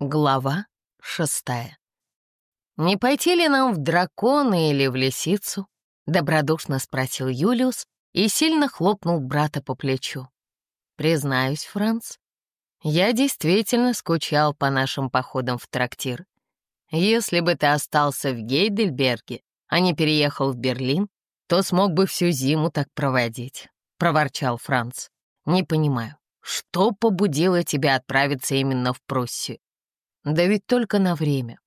Глава шестая. «Не пойти ли нам в дракона или в лисицу?» — добродушно спросил Юлиус и сильно хлопнул брата по плечу. «Признаюсь, Франц, я действительно скучал по нашим походам в трактир. Если бы ты остался в Гейдельберге, а не переехал в Берлин, то смог бы всю зиму так проводить», — проворчал Франц. «Не понимаю, что побудило тебя отправиться именно в Пруссию? Да ведь только на время.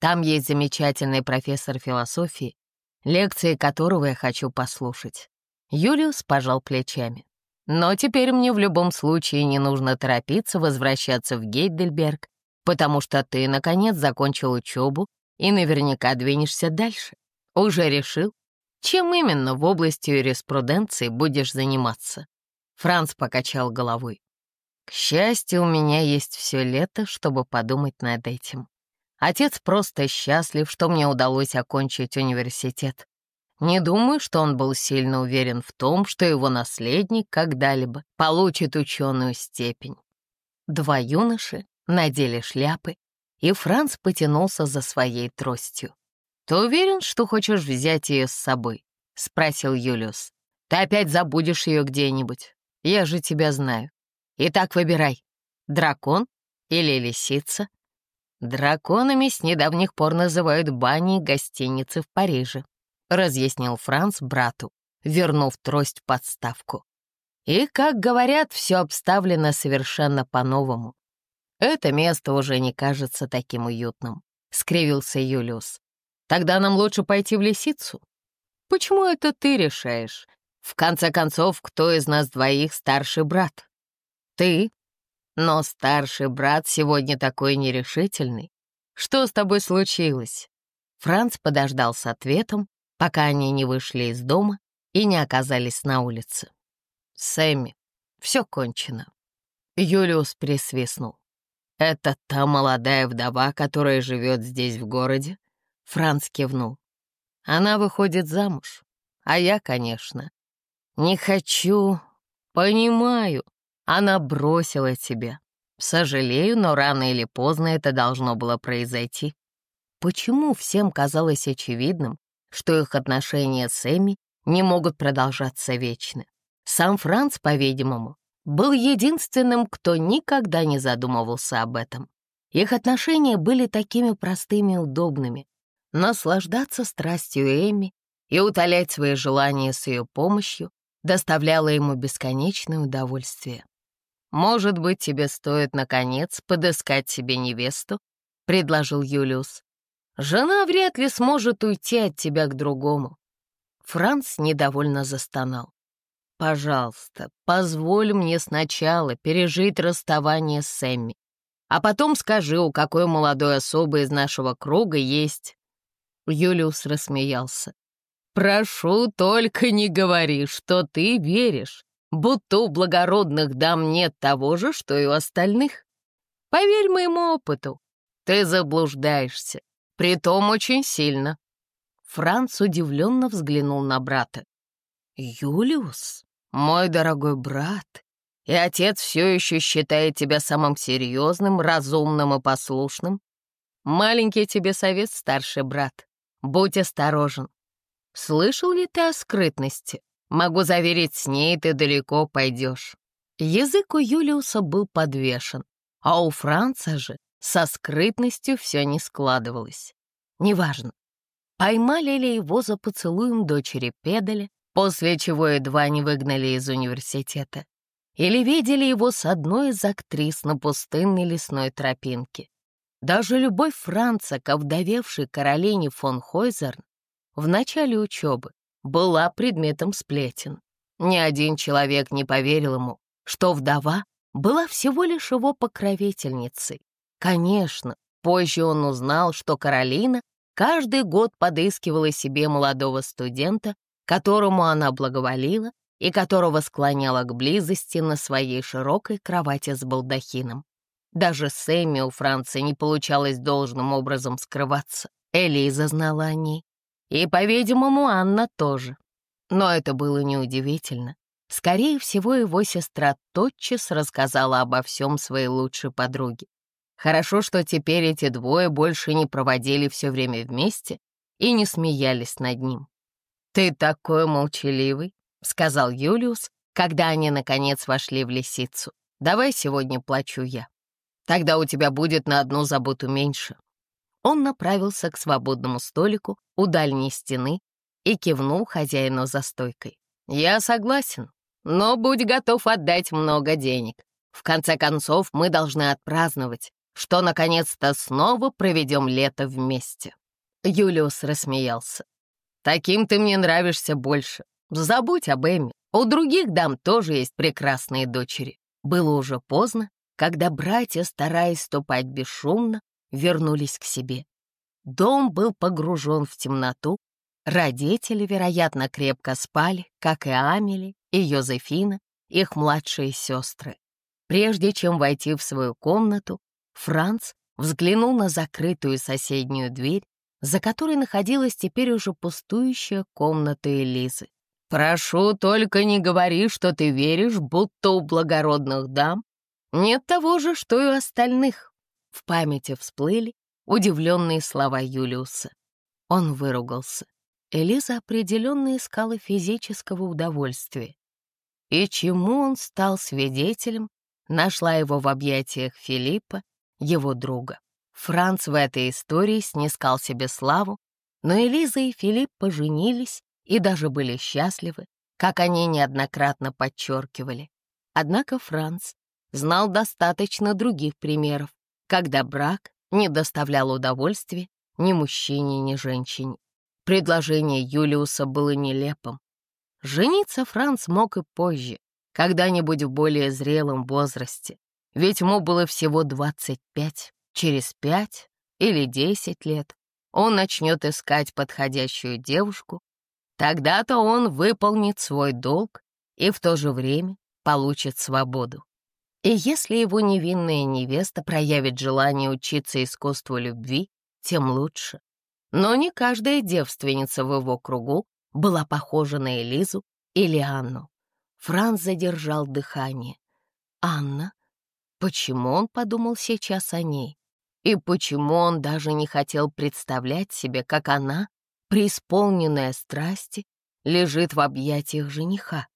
Там есть замечательный профессор философии, лекции которого я хочу послушать. Юлиус пожал плечами. Но теперь мне в любом случае не нужно торопиться возвращаться в Гейдельберг, потому что ты, наконец, закончил учебу и наверняка двинешься дальше. Уже решил, чем именно в области юриспруденции будешь заниматься? Франц покачал головой. К счастью, у меня есть все лето, чтобы подумать над этим. Отец просто счастлив, что мне удалось окончить университет. Не думаю, что он был сильно уверен в том, что его наследник когда-либо получит ученую степень. Два юноши надели шляпы, и Франц потянулся за своей тростью. «Ты уверен, что хочешь взять ее с собой?» — спросил Юлиус. «Ты опять забудешь ее где-нибудь. Я же тебя знаю. Итак, выбирай, дракон или лисица. Драконами с недавних пор называют бани и гостиницы в Париже, разъяснил Франц брату, вернув трость подставку. И, как говорят, все обставлено совершенно по-новому. Это место уже не кажется таким уютным, скривился Юлиус. Тогда нам лучше пойти в лисицу. Почему это ты решаешь? В конце концов, кто из нас двоих старший брат? Ты? Но старший брат сегодня такой нерешительный. Что с тобой случилось?» Франц подождал с ответом, пока они не вышли из дома и не оказались на улице. «Сэмми, все кончено». Юлиус присвистнул. «Это та молодая вдова, которая живет здесь в городе?» Франц кивнул. «Она выходит замуж, а я, конечно, не хочу, понимаю, она бросила тебя. Сожалею, но рано или поздно это должно было произойти. Почему всем казалось очевидным, что их отношения с Эми не могут продолжаться вечно? Сам Франц, по-видимому, был единственным, кто никогда не задумывался об этом. Их отношения были такими простыми и удобными. Наслаждаться страстью Эми и утолять свои желания с ее помощью доставляло ему бесконечное удовольствие. «Может быть, тебе стоит, наконец, подыскать себе невесту?» — предложил Юлиус. «Жена вряд ли сможет уйти от тебя к другому». Франц недовольно застонал. «Пожалуйста, позволь мне сначала пережить расставание с Эмми, а потом скажи, у какой молодой особы из нашего круга есть...» Юлиус рассмеялся. «Прошу, только не говори, что ты веришь будто у благородных дам нет того же, что и у остальных. Поверь моему опыту, ты заблуждаешься, притом очень сильно. Франц удивленно взглянул на брата. «Юлиус, мой дорогой брат, и отец все еще считает тебя самым серьезным, разумным и послушным. Маленький тебе совет, старший брат, будь осторожен. Слышал ли ты о скрытности? Могу заверить, с ней ты далеко пойдешь. Язык у Юлиуса был подвешен, а у Франца же со скрытностью все не складывалось. Неважно, поймали ли его за поцелуем дочери Педаля, после чего едва не выгнали из университета, или видели его с одной из актрис на пустынной лесной тропинке. Даже любовь Франца к овдовевшей Каролине фон Хойзерн в начале учебы была предметом сплетен. Ни один человек не поверил ему, что вдова была всего лишь его покровительницей. Конечно, позже он узнал, что Каролина каждый год подыскивала себе молодого студента, которому она благоволила и которого склоняла к близости на своей широкой кровати с балдахином. Даже Сэмми у Франции не получалось должным образом скрываться. Элиза знала о ней, и, по-видимому, Анна тоже. Но это было неудивительно. Скорее всего, его сестра тотчас рассказала обо всем своей лучшей подруге. Хорошо, что теперь эти двое больше не проводили все время вместе и не смеялись над ним. «Ты такой молчаливый», — сказал Юлиус, когда они, наконец, вошли в лисицу. «Давай сегодня плачу я. Тогда у тебя будет на одну заботу меньше». Он направился к свободному столику у дальней стены и кивнул хозяину за стойкой. «Я согласен, но будь готов отдать много денег. В конце концов, мы должны отпраздновать, что наконец-то снова проведем лето вместе». Юлиус рассмеялся. «Таким ты мне нравишься больше. Забудь об Эми. У других дам тоже есть прекрасные дочери». Было уже поздно, когда братья, стараясь ступать бесшумно, вернулись к себе. Дом был погружен в темноту. Родители, вероятно, крепко спали, как и Амели и Йозефина, их младшие сестры. Прежде чем войти в свою комнату, Франц взглянул на закрытую соседнюю дверь, за которой находилась теперь уже пустующая комната Элизы. «Прошу, только не говори, что ты веришь, будто у благородных дам нет того же, что и у остальных». В памяти всплыли удивленные слова Юлиуса. Он выругался. Элиза определенно искала физического удовольствия. И чему он стал свидетелем, нашла его в объятиях Филиппа, его друга. Франц в этой истории снискал себе славу, но Элиза и Филипп поженились и даже были счастливы, как они неоднократно подчеркивали. Однако Франц знал достаточно других примеров, когда брак не доставлял удовольствия ни мужчине, ни женщине. Предложение Юлиуса было нелепым. Жениться Франц мог и позже, когда-нибудь в более зрелом возрасте, ведь ему было всего 25. Через пять или десять лет он начнет искать подходящую девушку, тогда-то он выполнит свой долг и в то же время получит свободу. И если его невинная невеста проявит желание учиться искусству любви, тем лучше. Но не каждая девственница в его кругу была похожа на Элизу или Анну. Франц задержал дыхание. Анна? Почему он подумал сейчас о ней? И почему он даже не хотел представлять себе, как она, преисполненная страсти, лежит в объятиях жениха?